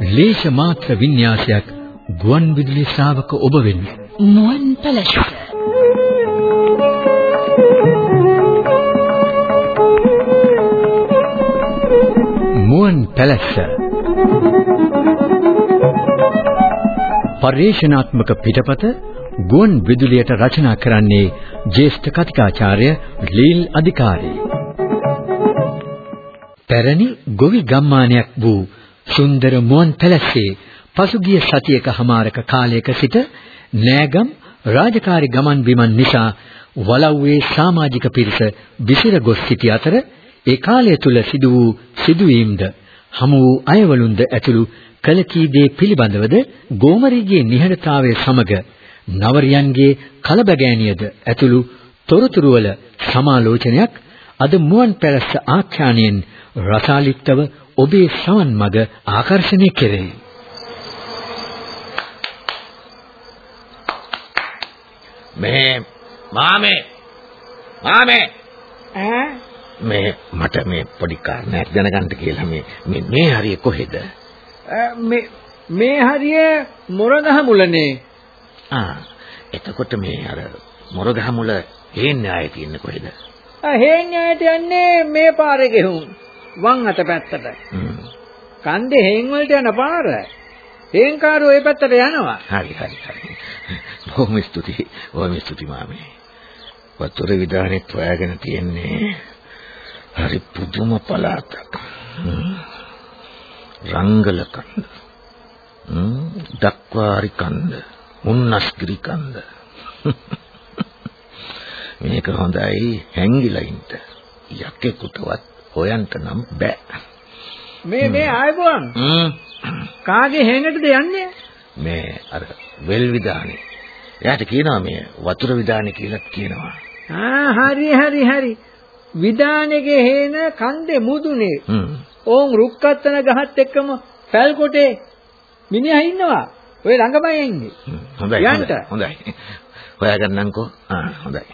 ලේෂ මාත්‍ර වින්‍යාසයක් ගුවන් විදුලි ශ්‍රාවක ඔබ වෙන්න මුවන් පැලැස්ස මුවන් පැලැස්ස. පරිශනාත්මක පිටපත ගුවන් විදුලියට රචනා කරන්නේ ජ්‍යෙෂ්ඨ කතිකාචාර්ය ලීල් අධිකාරී. පැරණි ගොවි ගම්මානයක් වූ සුන්දර මුවන් පැලැස්සේ පසුගිය සතියක හමාරක කාලයක සිට නෑගම් රාජකාරී ගමන් බිමන් නිසා වලව්වේ සමාජික පිරිස විසිර ගොස් සිටි අතර ඒ කාලය තුල සිදු වූ සිදුවීම්ද හමු වූ අයවලුන්ද ඇතුළු කල කී දේ පිළිබඳවද ගෝමරිගේ නිහඬතාවය සමග නවරියන්ගේ කලබගෑනියද ඇතුළු තොරතුරු වල සමාලෝචනයක් අද මුවන් පැලස්ස ආඛ්‍යානයෙන් රසාලිත්තව ඔබේ ශ්‍රවණ මග ආකර්ෂණය කෙරේ. මේ මාමේ මාමේ ඈ මේ මට මේ පොඩි කාරණයක් දැනගන්න කියලා මේ මේ මේ හරිය කොහෙද? මේ මේ හරිය මොරගහ මුලනේ. ආ එතකොට මේ අර මොරගහ මුල හේන්නේ ආයේ තියෙන්නේ කොහෙද? හේන්යායට යන්නේ මේ පාරේ ගෙහුම්. වම් අත පැත්තට. කන්දේ හේන් වලට යන පාර. හේන්කාරෝ ඒ පැත්තට යනවා. හරි හරි හරි. බොහොම ස්තුතියි. බොහොම ස්තුතියි මාමේ. වතුර විදානෙත් හොයාගෙන තියෙන්නේ හරි පුදුම පළාතක්. රංගල කන්ද. දක්වාරි කන්ද. මුන්නස්ගිරි කන්ද. මේක හොඳයි හැංගිලා ඉන්න. යකෙකුටවත් හොයන්න නම් බෑ. මේ මේ ආයුබෝවන්. කාගේ හේනටද යන්නේ? මේ අර වෙල් විදානේ. එයාට කියනවා මේ වතුර විදානේ කියලා කියනවා. ආ හරි හරි හරි. විදානේගේ හේන කන්දේ මුදුනේ. ඕන් රුක්කත්තන ගහත් එක්කම පැල් කොටේ මිනිහා ඉන්නවා. ඔය ළඟමයි ඉන්නේ. හොඳයි. හොඳයි. හොයාගන්නම්කෝ. ආ හොඳයි.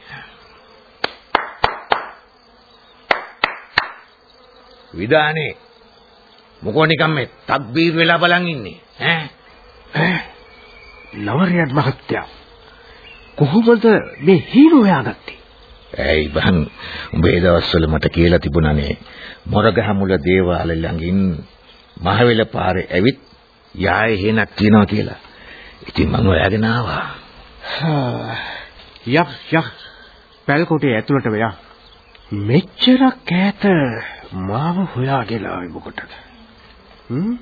විදානේ මොකෝ නිකන් මේ තක්බීර් වෙලා බලන් ඉන්නේ. ඈ? නවරයන් මහත්තයා කොහොමද මේ හීන හොයාගත්තේ? ඇයි බං උඹේ දවස්වල මට කියලා තිබුණානේ මොරගහ මුල දේවාල ළඟින් මහවෙල පාරේ ඇවිත් යායේ හේනක් තියනවා කියලා. ඉතින් මම හොයාගෙන ආවා. යක් යක්. පැල්කොටේ ඇතුළට වෙලා මෙච්චරක් ඈත මාව හොයාගෙන ආවේ මොකටද? හ්ම්?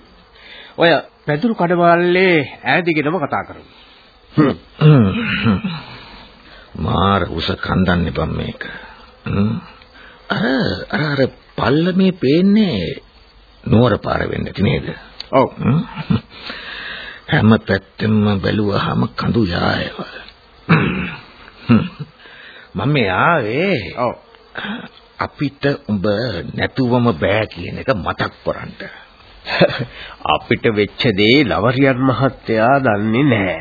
ඔය පැදුරු කඩවල්ලේ ඈදිගෙනම කතා කරමු. මාර උස කන්දන්නේ බම් මේක. අර අර අර පල්ලමේ පේන්නේ නුවර පාර වෙන්න ඇති නේද? ඔව්. හැම? පැත්තෙම බැලුවාම කඳු යායවල. මම මේ ආවේ ඔව් අපිට උඹ නැතුවම බෑ කියන එක මතක් කරන්න. අපිට වෙච්ච දේ ලවරියන් මහත්තයා දන්නේ නැහැ.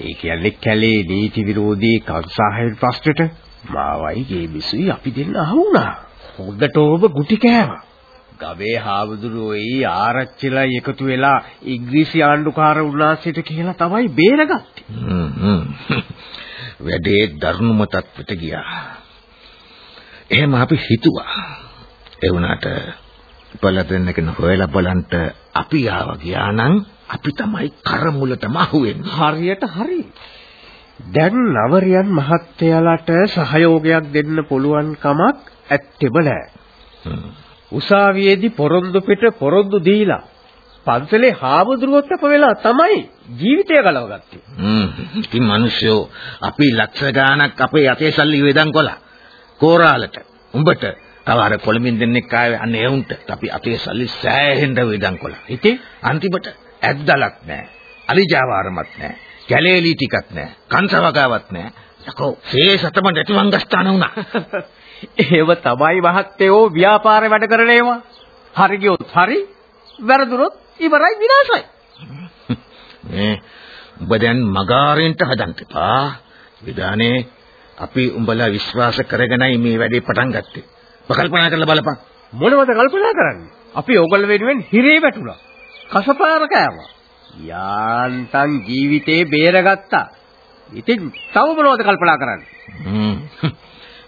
ඒ කියන්නේ කැලේ නීති විරෝධී කංසාහල් ප්‍රශ්නෙට මාවයි ගේ බිසුයි අපි දෙන්න අහුණා. හොඳට ඔබ ගුටි කෑවා. ගවේ හාමුදුරුවෝයි ආරච්චිලා එකතු වෙලා ඉංග්‍රීසි ආණ්ඩුකාර උන්වහන්සේට කියලා තමයි බේරගත්තේ. වැඩේ දරුණුම තත්ත්වයට ගියා. එහෙම අපි හිතුවා. ඒ වුණාට බලදෙන්නකන හොයලා බලන්ට අපි ආව ගියා නම් අපි තමයි කරමුලටම අහුවෙන්නේ. හරියට හරි. දැන් නවරියන් මහත්තයාලට සහයෝගයක් දෙන්න පුළුවන් කමක් ඇත්තෙම නැහැ. උසාවියේදී පොරොන්දු පිට පොරොන්දු දීලා පන්සලේ හාමුදුරුවොත් අප වෙලා තමයි ජීවිතය ගලවගත්තේ. හ්ම්. ඉතින් මිනිස්සු අපි ලක්ෂ ගාණක් අපේ යතේ සල්ලි වේදන් කළා. කෝරාලට උඹට තව අර කොළඹින් දෙන්නෙක් ආවේ අන්න ඒ උන්ට අපි අතේ සල්ලි සෑහෙන්න වේදන් කළා. ඉතින් අන්තිමට ඇද්දලක් නැහැ. අලිජාවාරමත් නැහැ. කැලේලි ටිකක් නැහැ. කංශවගාවක් නැහැ. යකෝ ශේෂතම නැතිවන් ගස්ථාන වුණා. ඒව තමයි මහත්තයෝ ව්‍යාපාරේ වැඩ කරන ඒවා. හරි ගියොත් හරි, වැරදුනොත් ඉවරයි විනාශයි. මේ උඹ දැන් මගාරෙන්ට හදන්න එපා. විදානේ අපි උඹලා විශ්වාස කරගෙනයි මේ වැඩේ පටන් ගත්තේ. කල්පනා කරලා බලපන්. මොනවද කල්පනා කරන්නේ? අපි ඕගොල්ලෝ වෙනුවෙන් හිරේ වැටුණා. කසපාර කෑවා. යාන්තම් ජීවිතේ බේරගත්තා. ඉතින් තව මොනවද කල්පනා කරන්නේ? හ්ම්.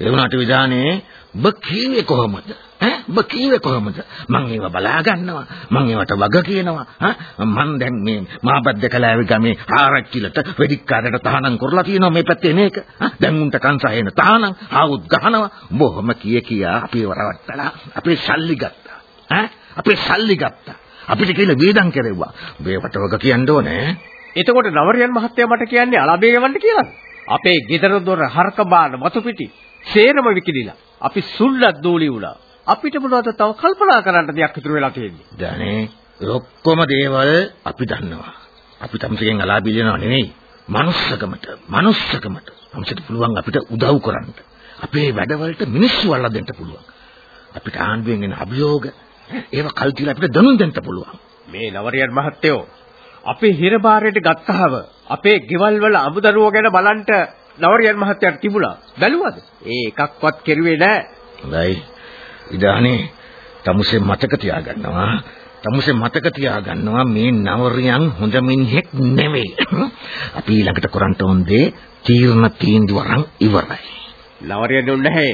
ඒ වුණාට විදානේ ඔබ කීවේ කොහොමද? ඈ ඔබ කීවේ කොහොමද? මං ඒව බලා ගන්නවා. මං ඒවට වග කියනවා. ඈ මං දැන් මේ මාබද්ද කලාවේ ගමේ ආරච්චිලට වෙදිකාරට තහනම් කරලා තියෙනවා මේ පැත්තේ මේක. දැන් උන්ට කංසහේන තහනම් ආවුත් ගහනවා. බොහොම කිය කියා අපේ වරවට්ටලා අපේ සල්ලි ගත්තා. ඈ අපේ සල්ලි ගත්තා. අපිට කියලා වේදම් කෙරෙව්වා. මේවට වග කියන්න ඕනේ. එතකොට නවරියන් මහත්තයා මට කියන්නේ අලබේ යවන්න කියලා. අපේ ගෙදර දොර හරක බාන මතු පිටි සේරම විකිනිලා. අපි සුල්ලත් දෝලි වුණා. අපිට මොනවද තව කල්පනා කරන්න දෙයක් ඉතුරු වෙලා තියෙන්නේ? දැනේ ඔක්කොම දේවල් අපි දන්නවා. අපි තමසගෙන් අලාබී දෙනව නෙවෙයි. manussකමට, manussකමට. තමසට පුළුවන් අපිට උදව් කරන්න. අපේ වැඩවලට මිනිස්සු අල්ලා දෙන්න පුළුවන්. අපිට ආණ්ඩුවෙන් එන අභියෝග ඒව කල් තියලා අපිට දැනුම් දෙන්න පුළුවන්. මේ නවරියන් මහත්තයෝ අපේ හිරබාරයට ගත්තාම අපේ ගෙවල් වල අමුදරුවෝ ගැන බලන්න නවරියන් මහත්තයාට තිබුණා. බැලුවද? ඒ එකක්වත් කෙරුවේ නැහැ. හොඳයි. ඉදානේ තමුසේ මතක තියාගන්නවා. තමුසේ මතක තියාගන්නවා මේ නවරියන් හොඳ මිනිහෙක් නෙවෙයි. අපි ඊළඟට කරන්න ඕන දේ තීරණ තීන්දුව අරන් ඉවරයි. නවරියන් දුන්නේ නැහැ.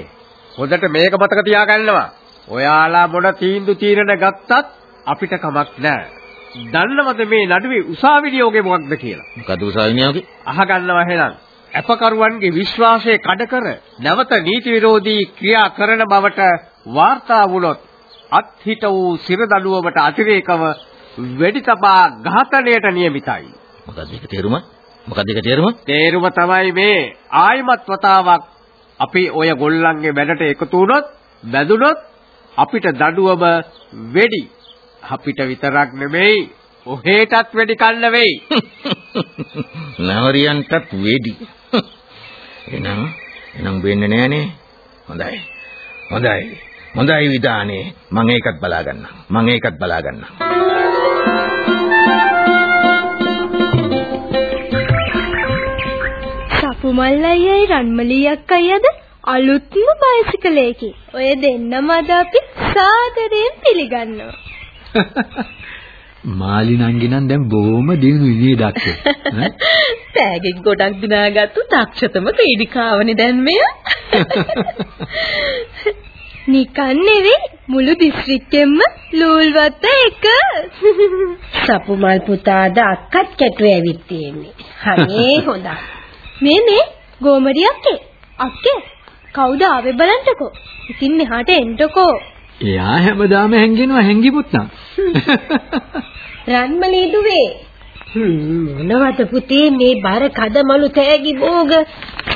හොඳට මේක මතක තියාගන්නවා. ඔයාලා මොන තීන්දුව තීරණ ගත්තත් අපිට කමක් නැහැ. දන්නවද මේ නඩුවේ උසාවි නියෝගේ මොකක්ද කියලා? මොකද උසාවි නියෝගේ? අහගන්නවා එහෙනම්. අපකරුවන්ගේ විශ්වාසය කඩ කර නැවත නීති විරෝධී ක්‍රියා කරන බවට වාර්තා වුණොත් අත්හිට වූ සිරදඬුවමට අතිරේකව වෙඩි තබා ඝාතනයට නියමිතයි. මොකද ඒක තේරුම? මොකද ඒක තේරුම? තේරුම තමයි මේ ආයිමත් වතාවක් අපි ඔය ගොල්ලන්ගේ වැඩට එකතු වුණොත් බැඳුනොත් අපිට දඬුවම වෙඩි අපිට විතරක් නෙමෙයි ඔහෙටත් වෙඩි කන්න වෙයි. නවරියන්ටත් වෙඩි. එනම් එනම් වෙන්නේ නෑනේ. හොඳයි. හොඳයි. හොඳයි විදානේ. මම ඒකත් බලා ගන්නම්. මම ඒකත් බලා ගන්නම්. සපුමල්ලයි රන්මලී අක්කයිද අලුත්ම බයිසිකලයකින්. ඔය දෙන්නම අද අපි සාදරයෙන් පිළිගන්නවා. මාලි නංගි නම් දැන් බොහොම දිනුයි නේද අක්කේ? තෑගි ගොඩක් දිනාගත්තු දක්ෂතම ක්‍රීඩිකාවනේ දැන් මෙය. නිකන් නෙවෙයි මුළු දිස්ත්‍රික්කෙම ලූල්වත්ත එක. සපුමල් පුතාද අක්කත් කැටුවේ ඇවිත් තියෙන්නේ. හරි හොඳයි. මේ මේ ගෝමරි අක්කේ. අක්කේ කවුද ආවේ බලන්නකෝ. ඉතින් මෙහාට එන්නකෝ. එයා හැමදාම හැංගෙනවා හැංගිමුත් නම්. රන්මලී දුවේ. මොනවද පුතේ මේ බර කදමලු තෑගි භෝග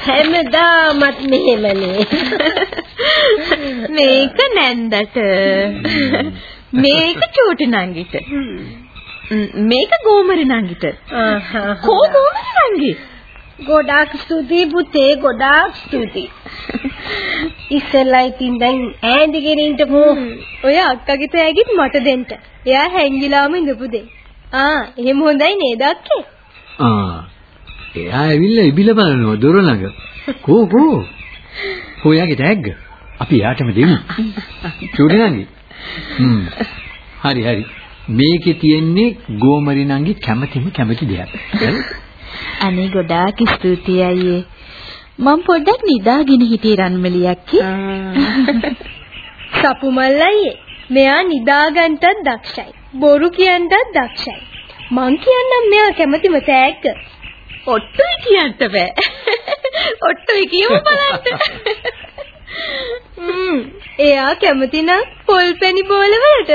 හැමදාමත් මෙහෙමනේ. මේක නැන්දට. මේක චූටි නංගිට. මේක ගෝමරි නංගිට. කෝ ගෝමරි නංගි? ගොඩාක් ස්තුතියි පුතේ ගොඩාක් ස්තුතියි. ඉස්සෙල්ලා ඉතින් දැන් ඈඳගෙන ඉන්නකෝ. ඔය අක්කගේ තෑගිත් මට දෙන්න. එයා හැංගිලාම ඉඳපු දෙයි. ආ එහෙම හොඳයි නේද අක්කේ? ආ එයා ඇවිල්ලා ඉබිල බලනවා දොර ළඟ. කෝ කෝ. හොයාගේ තෑග්ග. අපි එයාටම දෙමු. චූටි නංගි. හ්ම්. හරි හරි. මේකේ තියෙන්නේ ගෝමරි නංගි කැමැතිම කැමැති දෙයක්. අනේ ගොඩාක් ස්තුතියි අයියේ. මම පොඩ්ඩක් නිදාගෙන හිටියේ රන්මලියක් සපුමල් අයියේ. මෙයා නිදාගන්නටත් දක්ෂයි. බොරු කියන්නටත් දක්ෂයි. මං කියන්නම් මෙයා කැමතිම තෑග්ග. ඔට්ටුයි කියන්න බෑ. ඔට්ටුයි කියමු බලන්න. හ්ම්. එයා කැමති නම් පොල්පැණි බෝල වලට.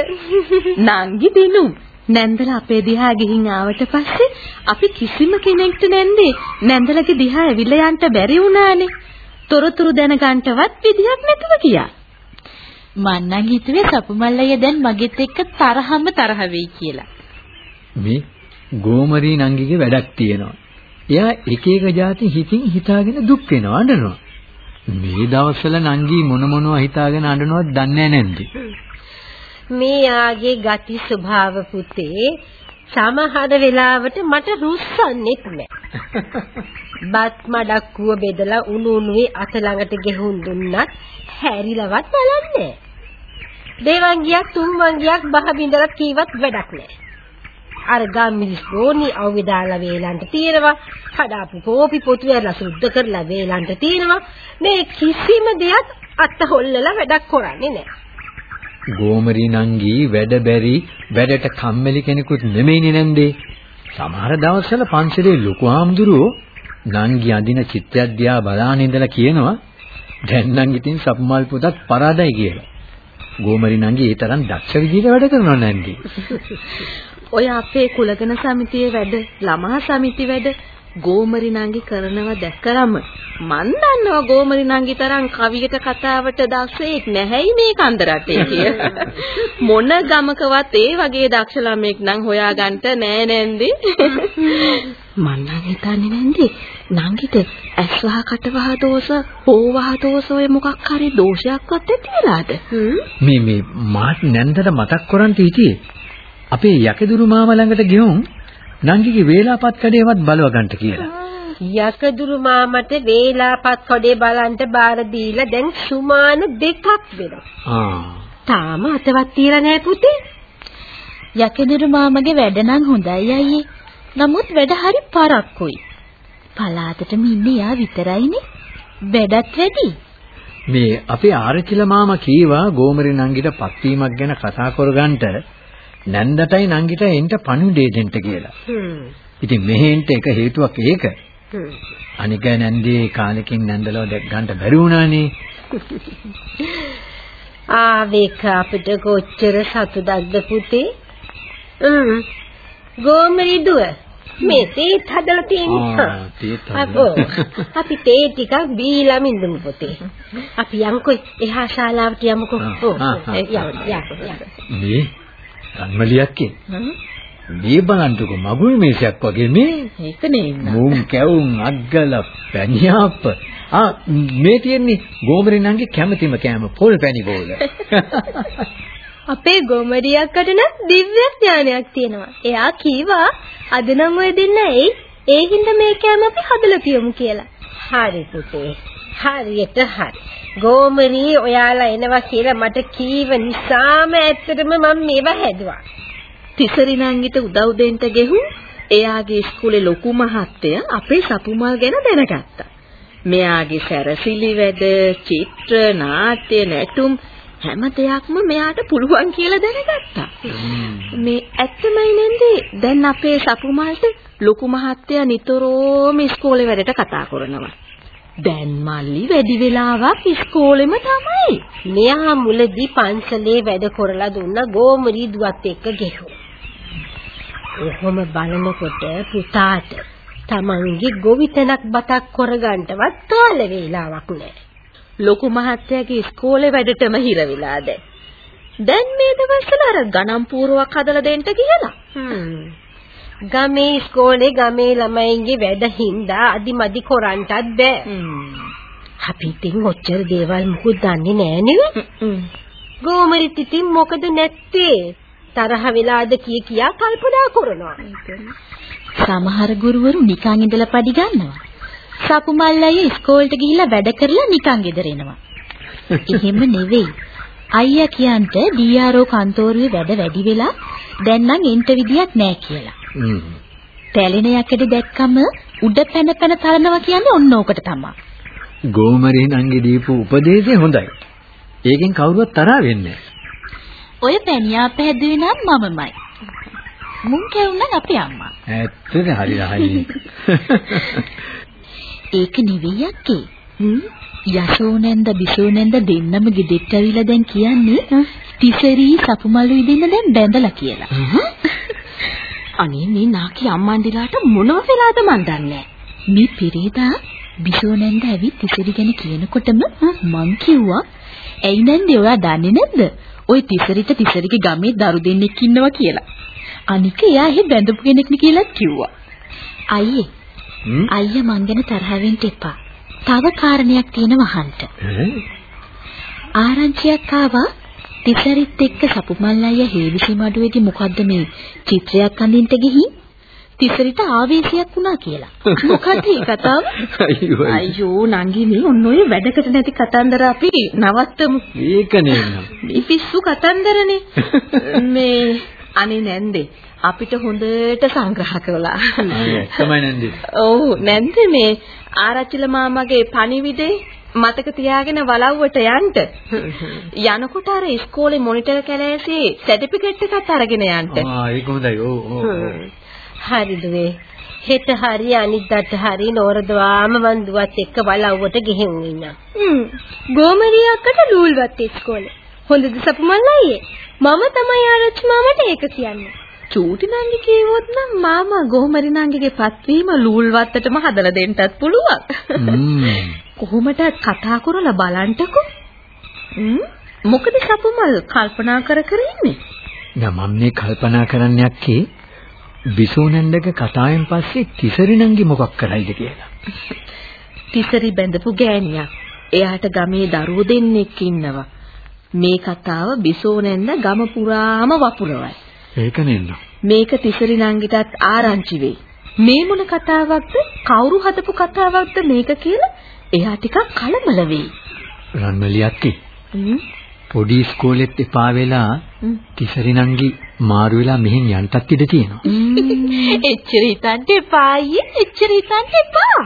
නංගි දිනු. නැන්දලා අපේ දිහා ගිහින් ආවට පස්සේ අපි කිසිම කෙනෙක්ට නැන්දේ නැන්දලගේ දිහා ඇවිල්ලා යන්න බැරි වුණානේ. තොරතුරු දැනගන්නවත් විදියක් නැතුව ගියා. මං නම් හිතුවේ සපුමල්ලය දැන් මගෙත් එක්ක තරහම තරහ වෙයි කියලා. මේ ගෝමරී නංගිගේ වැඩක් තියෙනවා. එයා එක එක જાති හිතින් හිතාගෙන දුක් වෙනවා අඬනවා. මේ දවස්වල නංගි මොන මොනවා හිතාගෙන අඬනවද දන්නේ නැන්දි. මේ ආගේ ගති ස්වභාව පුතේ සමහර වෙලාවට මට රුස්සන්නේත් නෑ. බත් මඩක්කුව බෙදලා උණු උණුවේ අත ළඟට ගෙහුම් දුන්නත් හැරිලවත් බලන්නේ දේවංගියක් තුන්වංගියක් බහ බින්දලා කීවත් වැඩක් නෑ. අර ගම්මිස් ගෝනි අවුවේ දාලා වේලන්ට තියෙනවා. හදාපු කෝපි පොතු ඇරලා සුද්ධ කරලා වේලන්ට තියෙනවා. මේ කිසිම දෙයක් අත්ත හොල්ලලා වැඩක් කරන්නේ නෑ. ගෝමරි නංගි වැඩ බැරි වැඩට කම්මැලි කෙනෙකුත් නෙමෙයිනේ නන්දේ. සමහර දවස්වල පන්සලේ ලොකු ආම්දුරෝ නංගි අඳින චිත්‍රයක් දිහා බලාගෙන ඉඳලා කියනවා දැන් නම් ඉතින් සප්මල් පුතත් පරාදයි කියලා. ගෝමරි නංගි ඒ තරම් දක්ෂ විදිහට වැඩ කරනවා නංගි. ඔය අපේ කුලගණ සමිතියේ වැඩ, ළමා සමිති වැඩ ගෝමරි නංගි කරනවා දැක්කරම මන් දන්නවා ගෝමරි නංගි තරම් කවියට කතාවට දක්ෂයෙක් නැහැයි මේ කන්ද රටේ කියලා. මොන ගමකවත් ඒ වගේ දක්ෂ ළමෙක් නම් හොයාගන්න නෑ නෑන්දි. මන් නම් හිතන්නේ නැන්දි නංගිට ඇස්වහ කටවහ දෝෂ, හෝවහ දෝෂ ඔය මොකක් හරි දෝෂයක්වත් ඇති වෙලාද? මේ මේ මාත් නැන්දට මතක් කරන්ට හිටියේ. අපේ යකදුරු මාම ළඟට ගියොන් නංගිගේ වේලාපත් කඩේවත් බලව ගන්නට කියලා. යකදුරු මාමට වේලාපත් කඩේ බලන්න බාර දීලා දැන් සුමාන දෙකක් වෙනවා. ආ. තාම අතවත් තියලා නැහැ පුතේ. යකදුරු මාමගේ වැඩ නම් හොඳයි අයියේ. නමුත් වැඩ හරි පරක්කුයි. පලාතටම ඉන්නේ යා විතරයිනේ. වැඩත් වැඩි. මේ අපේ ආරචිල මාමා කීවා ගෝමරි නංගිට පත්වීමක් ගැන කතා කරගන්නට නැන්දටයි නංගිටයි එන්ට පණිවිඩය දෙන්න කියලා. ඉතින් මෙහෙන්ට එක හේතුවක් ඒක. අනික නැන්දේ කාලෙකින් නැන්දලව දැක් ගන්න බැරි වුණානේ. ආවේක අපිට කොච්චර සතුටක්ද පුතේ? හ්ම්. ගෝමරි දුව මේ තේත් හදලා තියෙනවා. අපි තේ ටිකක් බීලා මින්දමු පුතේ. අපි යන්කොයි එහා ශාලාවට යමුකෝ. ඔව්. යන්න යන්න. මේ රන්මලියක්කේ. මේ බලන්නකෝ මගුල් මේසයක් වගේ මේ. ඒක නේ. මුම් කැවුම් අග්ගල පැණියාප්ප. ආ මේ තියෙන්නේ ගෝමරි නංගේ කැමැතිම කෑම පොල් පැණි බෝල. අපේ ගොමඩියක්කට නම් දිව්‍ය ඥානයක් තියෙනවා. එයා කීවා අද නම් ඔය දෙන්න එයි. ඒ හින්දා මේ කෑම අපි හදලා තියමු කියලා. හරි පුතේ. හරියට හරි. ගෝමරි ඔයාලා එනවා කියලා මට කීව නිසාම ඇත්තටම මම මේව හැදුවා. තිසරි නංගිට උදව් දෙන්න ගෙහුම් එයාගේ ඉස්කෝලේ ලොකු මහත්තයා අපේ සතුමල් ගැන දැනගත්තා. මෙයාගේ සැරසිලි වැඩ, චිත්‍ර, නාට්‍ය, නැටුම් හැම දෙයක්ම මෙයාට පුළුවන් කියලා දැනගත්තා. මේ ඇත්තමයි නේද? දැන් අපේ සතුමල්ට ලොකු මහත්තයා නිතරම ඉස්කෝලේ වැඩට කතා කරනවා. දැන් මල්ලි වැඩි වෙලාවක් ඉස්කෝලෙම තමයි. මෙයා මුලදී පන්සලේ වැඩ කරලා දුන්න ගෝමරි දුවත් එක්ක ගෙහුවා. ඔහොම බලනකොට පුතාට තමන්ගේ ගොවිතැනක් බතක් කරගන්නවත් කාල වේලාවක් නැහැ. ලොකු මහත්තයාගේ ඉස්කෝලේ වැඩටම හිර වෙලා දැන්. මේ දවස්වල අර ගණන් පූර්වක් හදලා දෙන්න කියලා. ගමේ ඉස්කෝලේ ගමේ ළමයින්ගේ වැඩ හින්දා අදිමදි කරන්නටත් බෑ. අපි ඉතින් ඔච්චර දේවල් මුකුත් දන්නේ නෑ නේ. ගෝමරිත් ඉතින් මොකද නැත්තේ? තරහ වෙලාද කිය කියා කල්පනා කරනවා. සමහර ගුරුවරු නිකන් ඉඳලා පඩි ගන්නවා. සපුමල්ලයි ඉස්කෝලේට ගිහිල්ලා වැඩ කරලා නිකන් ගෙදර එනවා. එහෙම නෙවෙයි. අයියා කියන්ට DRO කන්තෝරුවේ වැඩ වැඩි වෙලා දැන් නම් එන්ට විදියක් නැහැ කියලා. තැලෙන යකඩ දැක්කම උඩ පැන පැන තලනවා කියන්නේ ඔන්න ඕකට තමයි. ගෝමරේ නංගි දීපු උපදේශය හොඳයි. ඒකෙන් කවුරුවත් තරහ වෙන්නේ ඔය පැණියා පැහැදුවේ නම් මමමයි. මුන් කැවුනම් අපේ අම්මා. ඇත්තද හරි රහයි. ඒක නෙවෙයි අක්කේ. යසෝනෙන්ද බිසෝනෙන්ද දෙන්නම ගෙදෙට්ට ඇවිල්ලා දැන් කියන්නේ තිසරි සපුමලුයි දෙන්න දැන් බැඳලා කියලා. අනේ මේ නාකි අම්මන්ඩිලාට මොනව වෙලාද මන් දන්නේ මේ පිරිදා බිසෝනෙන්ද ඇවිත් තිසරි ගැන කියනකොටම මං කිව්වා ඇයි නැන්දේ ඔයා දන්නේ නැද්ද? ওই තිසරිට තිසරිගේ ගමේ දරු දෙන්නෙක් ඉන්නවා කියලා. අනික එයා එහෙ බැඳපු කෙනෙක් නේ කියලා කිව්වා. අයියේ. අයියා මං ගැන තරහ වෙන්න එපා. තව කාරණයක් තියෙනවා අහන්න. ආරංචියක් ආවා තිසරිත් එක්ක සපුමල් අයියා හේවිසි මඩුවේදී මොකද්ද මේ චිත්‍රයක් අඳින්න ගිහින් තිසරිට ආවේශයක් වුණා කියලා. මොකද්ද ඒ කතාව? අයියෝ අයියෝ නංගි මේ ඔන්න ඔය වැඩකට නැති කතන්දර අපි නවත්තමු. ඒක නේනම්. මේ පිස්සු කතන්දරනේ. මේ අනේ නැන්දේ අපිට හොඳට සංග්‍රහ කළා. තමයි නැන්දේ. ඔව් නැන්දේ මේ ආරච්චිල මාමගේ පණිවිඩේ මතක තියාගෙන වලව්වට යන්න. යනකොට අර ඉස්කෝලේ මොනිටර් කැලෑසේ සර්ටිෆිකේට් එකත් අරගෙන යන්න. ආ ඒක හොඳයි. ඔව් ඔව්. හරිද වේ. හෙට හරි අනිද්දාට හරි නෝරදවාම වන්දුවත් එක්ක වලව්වට ගෙහෙන් ඉන්න. හ්ම්. ගෝමරියක්කට ලූල්වත් ඉස්කෝලේ. හොඳද සපුමල් අයියේ? මම තමයි ආරච්චි මාමට ඒක කියන්නේ. චූටි නංගි කිව්වොත් නම් මාමා ගෝමරි නංගිගේ පත්වීම ලූල් වත්තටම හදලා දෙන්නත් පුළුවන්. කොහොමද කතා කරලා බලන්ටකෝ. මොකද සපුමල් කල්පනා කර කර ඉන්නේ? නෑ මේ කල්පනා කරන්න යක්කේ විසුණන්දක කතාවෙන් පස්සේ තිසරිණන්ගේ මොකක් කරයිද කියලා. තිසරි බැඳපු ගෑණියක්. එයාට ගමේ දරුවෝ දෙන්නෙක් ඉන්නවා. මේ කතාව බිසෝනෙන්ද ගම පුරාම වපුරවයි. ඒක නෙන්න. මේක තිසරි නංගිටත් ආරංචි වෙයි. මේ මොන කතාවක්ද? කවුරු හදපු කතාවක්ද මේක කියලා එයා ටිකක් කලබල වෙයි. රන්මලි අක්කේ. පොඩි ඉස්කෝලෙත් එපා වෙලා තිසරි නංගි මාරු වෙලා මෙහෙන් යන්නත් ඉඩ තියෙනවා. එච්චර හිතන්න එපා අයියේ. එච්චර හිතන්න එපා.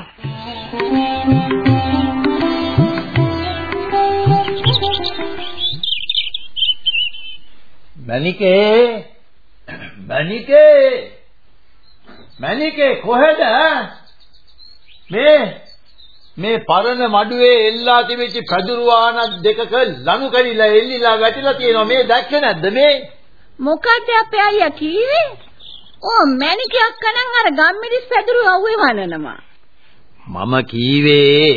මණිකේ මණිකේ මණිකේ කොහෙද? මේ මේ පරණ මඩුවේ එල්ලා තිබිච්ච පැදුරු ආනක් දෙකක ලනු කරිලා එල්ලිලා වැටිලා තියෙනවා. මේ දැක්කේ නැද්ද මේ? මොකද අපේ අයියා කීවේ? ඕ මණිකේ අක්කනම් අර ගම්මිරිස් පැදුරු අවුවේ වනනවා. මම කීවේ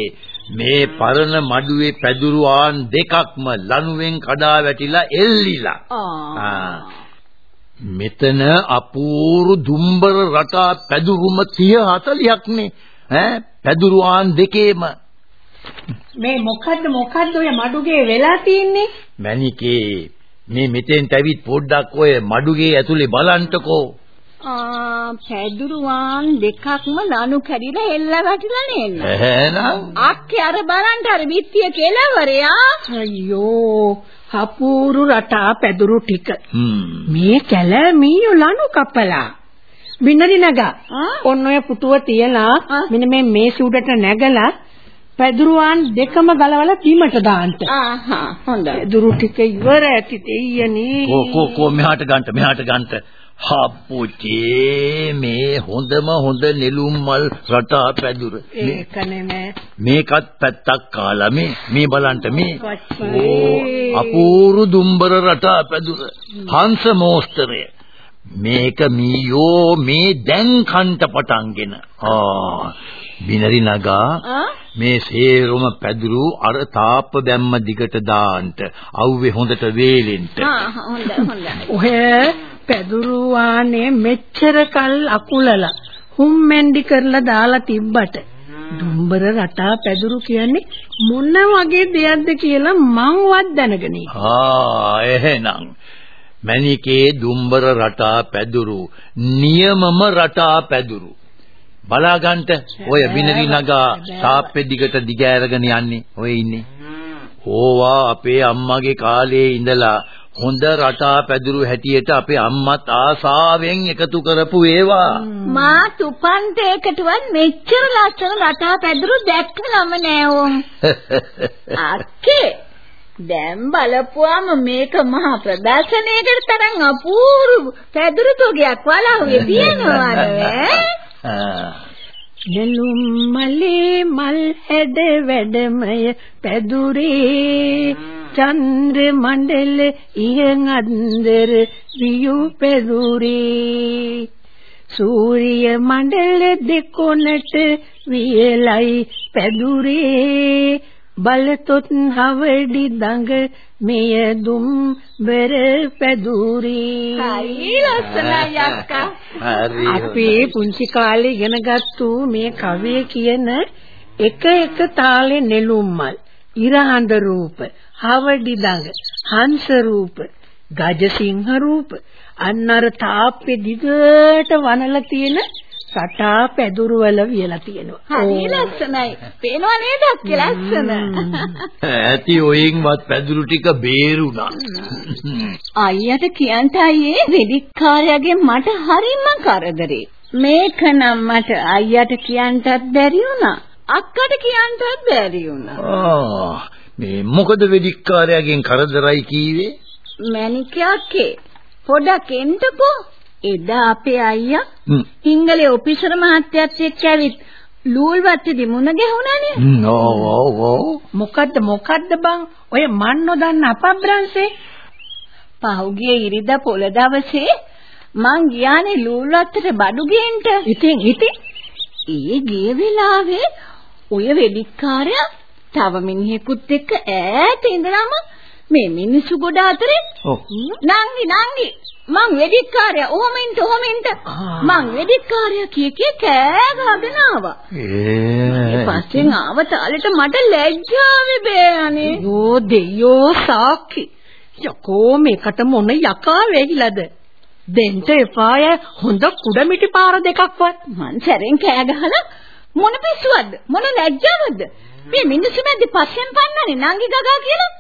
මේ පරණ මඩුවේ පැදුරු ආන් දෙකක්ම ලනුවෙන් කඩා වැටිලා එල්ලිලා. මෙතන අපූරු දුම්බර රටා පැදුරුම 30 40ක් නේ. ඈ පැදුරු ආන් දෙකේම මේ මොකද්ද මොකද්ද ඔය මඩුගේ වෙලා තින්නේ? මණිකේ මේ මෙතෙන් ඇවිත් පොඩ්ඩක් ඔය මඩුගේ ඇතුලේ බලන්ටකෝ. ආ පැදුරුවාන් දෙකක්ම ලනු කැඩිලා එල්ල වැටිලා නේන්න. එහෙනම් අක්කේ අර බලන්න අර විත්තිය කෙලවරයා. අයියෝ හපූරු රටා පැදුරු ටික. මේ කැල මීයෝ ලනු කපලා. බින්නරි නගා. ඔන්න ඔය පුටුව තියලා මෙන්න මේ මේස උඩට නැගලා පැදුරුවාන් දෙකම ගලවලා බීමට දාන්න. ආහා හොඳයි. පැදුරු ටික ඉවර ඇති දෙයියනේ. කෝ කෝ කෝ මෙහාට ගන්න මෙහාට ගන්න. හප්පුචේ මේ හොඳම හොඳ නෙළුම් මල් රටා පැදුර. ඒක නෙමෙයි මේකත් පැත්තක් කාලා මේ මේ බලන්න මේ. ඕ අපූරු දුම්බර රටා පැදුර. හංස මෝස්තරය. මේක මීයෝ මේ දැන් කන්ට පටන්ගෙන. ආ බිනරි නගා මේ සේරම පැදුරු අර තාප්ප බැම්ම දිගට දාන්න අවුවේ හොඳට වේලෙන්න ආ හොඳයි හොඳයි. ඔහෙ පැදුරු වානේ මෙච්චර කල් අකුලලා. හුම්මෙන්ඩි කරලා දාලා තිබ්බට. දුම්බර රටා පැදුරු කියන්නේ මොන වගේ දෙයක්ද කියලා මංවත් දැනගෙන ආ එහෙනම් මණිකේ දුම්බර රටා පැදුරු නියමම රටා පැදුරු. බලාගන්ට ඔය බිනරි නගා තාප්පේ දිගට දිගෑරගෙන යන්නේ ඔය ඉන්නේ. ඕවා අපේ අම්මගේ කාලේ ඉඳලා හොඳ රටා පැදුරු හැටියට අපේ අම්මත් ආසාවෙන් එකතු කරපු ඒවා. මා තුපන්ට එකටවත් මෙච්චර ලස්සන රටා පැදුරු දැක්කලම නෑ ඕම්. අක්කේ දැන් බලපුවාම මේක මහා ප්‍රදර්ශනයකට තරම් අපූර්ව පැදුරු තොගයක් වලහුවේ තියෙනවා නේද? නෙළුම් මලේ මල් හැඩ වැඩමය පැදුරේ. චන්ද්‍ර මණ්ඩල ඉහන් අන්දර වියු පැදුරේ. සූර්ය මණ්ඩල දෙකොනට වියලයි පැදුරේ. බලතොත් හවඩි දඟ මෙය දුම් බර පැදුරි. හරි ලස්සනයි අක්කා. හරි. අපි පුංචි කාලේ ඉගෙනගත්තු මේ කවිය කියන එක එක තාලේ නෙළුම්මල් ඉරහඳ රූප හවඩි දඟ හංස රූප ගජසිංහ රූප අන්නර තාප්පේ දිගට වනලා තියෙන සටා පැදුරු වල වියලා තියෙනවා. හරි ලස්සනයි. පේනවා නේද අක්කේ ලස්සන? ඇති ඔයින්වත් පැදුරු ටික බේරුණා. අයියට කියන්න අයියේ වෙදිකාරයාගෙන් මට හරිම කරදරේ. මේක නම් මට අයියට කියන්නත් බැරි වුණා. අක්කට කියන්නත් බැරි වුණා. ආ මේ මොකද වෙදිකාරයාගෙන් කරදරයි කීවේ? මැනිකයක්කේ පොඩක් එන්නකෝ. එදා අපේ අයියා හිංගලේ ඔෆිසර් මහත්තයත් එක්ක ඇවිත් ලූල්වත්තේදී මුණ ගැහුණානේ. ඔව් ඔව් ඔව්. මොකද්ද මොකද්ද බං? ඔය මන් නොදන්න අපබ්‍රංශේ. පහුගිය ඉරිදා පොළ දවසේ මං ගියානේ ලූල්වත්තට බඩු ගේන්න. ඉතින් ඉතින් ඒ ගිය වෙලාවේ ඔය වෙදිකාරයා තව මිනිහෙකුත් එක්ක ඈත ඉඳලාම මේ මිනිස්සු ගොඩ අතරේ නංගි නංගි මං වෙදිකාරයා ඔහොම ඉන්න ඔහොම ඉන්න මං වෙදිකාරයා කිය කිය කෑ ගහගෙන ආවා. ඒ. පස්සෙන් ආව තාලෙට මට ලැජ්ජාවේ බෑ අනේ යෝ දෙයෝ සාක්කි. යකෝ මේකට මොන යකා වෙහිලාද දෙන්න එපාය හොඳ කුඩමිටි පාර දෙකක්වත්. මං සැරෙන් කෑ ගහලා මොන පිස්සුවක්ද? මොන ලැජ්ජාවක්ද? මේ මිනිස්සු මැද්දේ පස්සෙන් පන්නන්නේ නංගි ගගා කියලා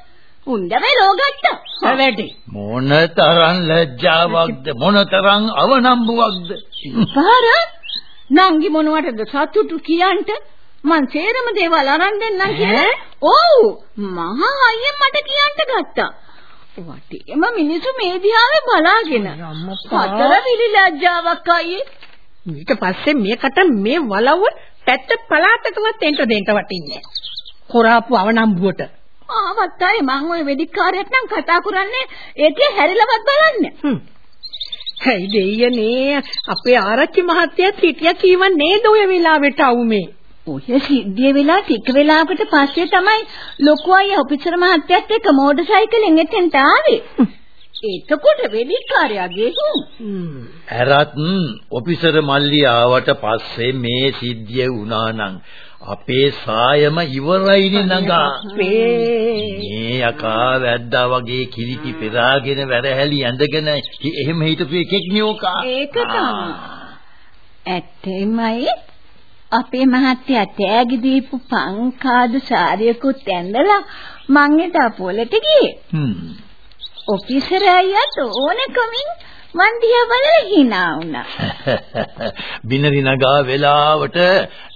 උණ්ඩ වෙලෝ ගත්තා. වැඩි. මොන තරම් ලැජ්ජාවක්ද මොන තරම් අවනම්බුවක්ද. පාර නංගි මොනවටද සතුටු කියන්ට මං සේරම දේවල් අරන් දෙන්නම් කියලා. ඔව් මහා අයියෙන් මට කියන්ට ගත්තා. වටේම මිනිස්සු මේ දිහාවේ බලාගෙන. පතර විලි ලැජ්ජාවක් අයියේ. ඊට පස්සේ මේකට මේ වලව්ව පැත්ත පලාතකවත් එන්න දෙන්න වටින්නේ. කොරාපු අවනම්බුවට. ආවත් අය මං ওই වෙදිකාරයෙක් නම් කතා කරන්නේ ඒකේ හැරිලවත් බලන්න. හයි දෙයියනේ අපේ ආරච්චි මහත්තයාත් හිටියා කීව නේද ඔය වෙලාවට අවුමේ. ඔය සිද්ධිය වෙලා ටික වෙලාවකට පස්සේ තමයි ලොකු අය ඔෆිසර් මහත්තයත් එක්ක මෝටර් සයිකලෙන් එතෙන්ට ආවේ. එතකොට වෙදිකාරයාගේ හ්ම්. ඇරත් ඔෆිසර් මල්ලි ආවට පස්සේ මේ සිද්ධිය වුණා නම් අපේ සායම ඉවරයිනේ නගා. මේ යකා වැද්දා වගේ කිලිටි පෙරාගෙන වැරහැලි ඇඳගෙන එහෙම හිටපු එකෙක් නියෝකා. ඒක තමයි. ඇත්තෙමයි අපේ මහත්තයා තෑගි දීපු පංකාදු සාරියකුත් ඇඳලා මං එදා පොලට ගියේ. හ්ම්. ඔෆිසර් අයියාට ඕනකමින් මන් දිහා බලලා hina වුණා. බිනරි නගා වෙලාවට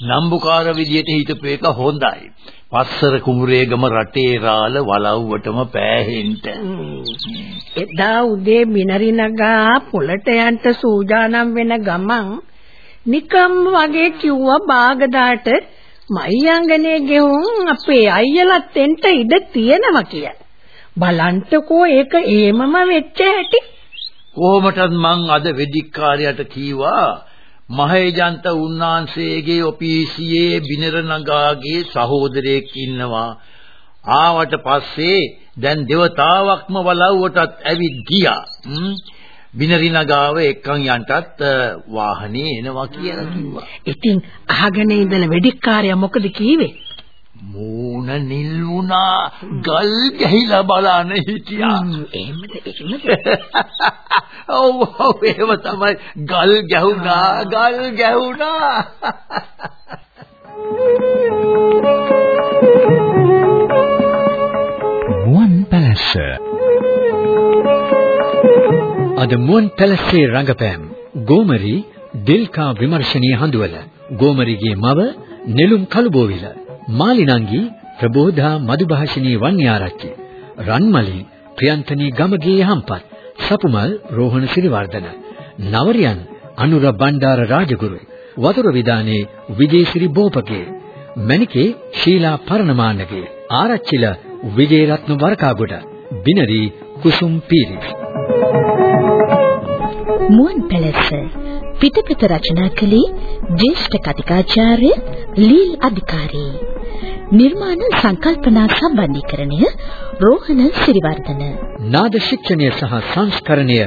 නම්බුකාර විදියට හිටපු එක හොඳයි. පස්සර කුඹුරේගම රටේ රාළ වලව්වටම පෑහෙන්න. එදා උදේ බිනරි නගා පොලට යන්න සූදානම් වෙන ගමන් නිකම් වගේ කිව්වා බාගදාට මයියංගනේ ගෙවුම් අපේ අයියලත් එන්ට ඉඩ තියෙනවා කියලා. බලන්ටකෝ ඒක එහෙමම වෙච්ච හැටි. කොහොමටත් මං අද වෙදිකාරයට කීවා මහේජන්ත උන්නාන්සේගේ ඔපීසියේ බිනර නගාගේ සහෝදරයෙක් ඉන්නවා. ආවට පස්සේ දැන් දෙවතාවක්ම වලව්වටත් ඇවිත් ගියා. බිනරි නගාව එක්කන් යන්ටත් වාහනේ එනවා කියලා කිව්වා. ඉතින් අහගෙන ඉඳලා වෙදිකාරයා මොකද කීවේ මූණ නිල් වුණා ගල් ගැහිලා බලන හිටියා. එහෙමද? එහෙමද? ඔව් ඔව් ඒව තමයි. ගල් ගැහුණා ගල් ගැහුණා. මුවන් පැලස්ස. අද මුවන් පැලස්සේ රංගපෑම් ගෝමරි දිල්කා විමර්ශනීය හඳුවල. ගෝමරිගේ මව නෙළුම් කළුබෝවිල මාලිනංගි ප්‍රබෝධා මදුභාෂිනී වන්‍යාරච්චි රන්මලි ප්‍රියන්තනී ගමගේ හම්පත් සපුමල් රෝහණ සිරිවර්ධන නවරියන් අනුර බණ්ඩාර රාජගුරු වතුර විදානේ විජේසිරි බෝපගේ මණිකේ ශීලා පරණමානගේ ආරච්චිල විජේරත්න වරකාගොඩ බිනරි කුසුම් පීරිස් මුවන් පැලස්ස පිටපත රචනා කළේ ජ්‍යෙෂ්ඨ කතිකාචාර්ය ලීල් අධිකාරී. නිර්මාණ සංකල්පනා සම්බන්ධීකරණය රෝහණ සිරිවර්ධන. නාද ශික්ෂණය සහ සංස්කරණය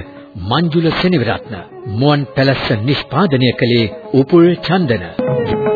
මංජුල සෙනවිරත්න. මුවන් පැලස්ස නිෂ්පාදනය කළේ උපුල් චන්දන.